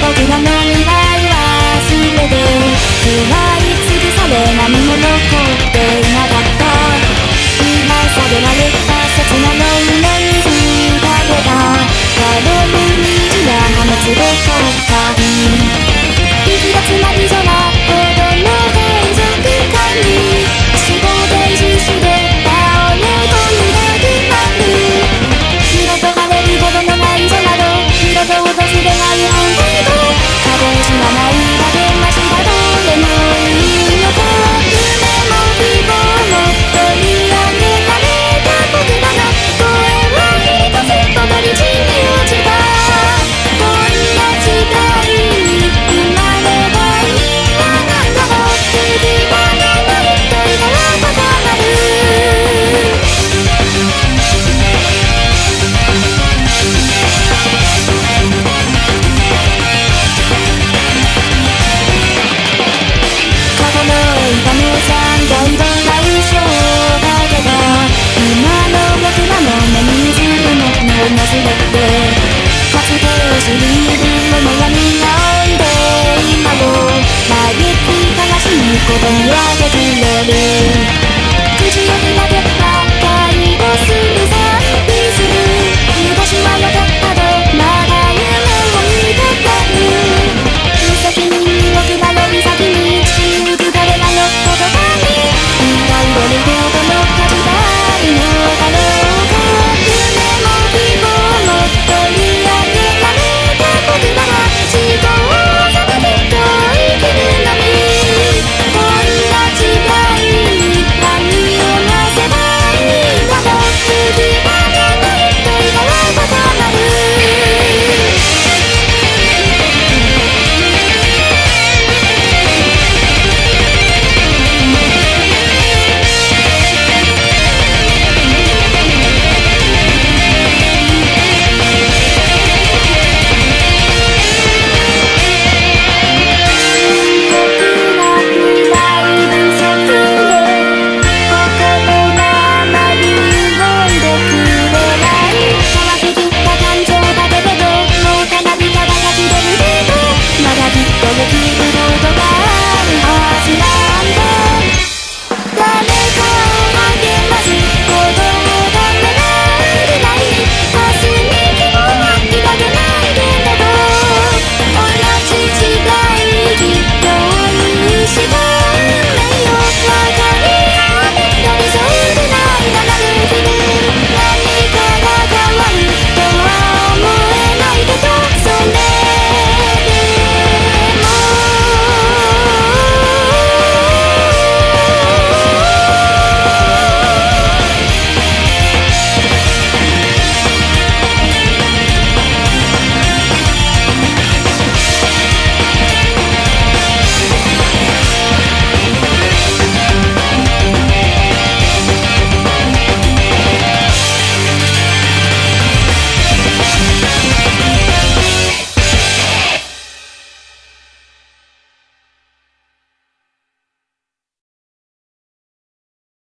僕のない愛は全て奪い尽くされ何も残っていなかった今さげられた刹那の胸にすがれた誰も虹が放つべかったことにはできれる口を開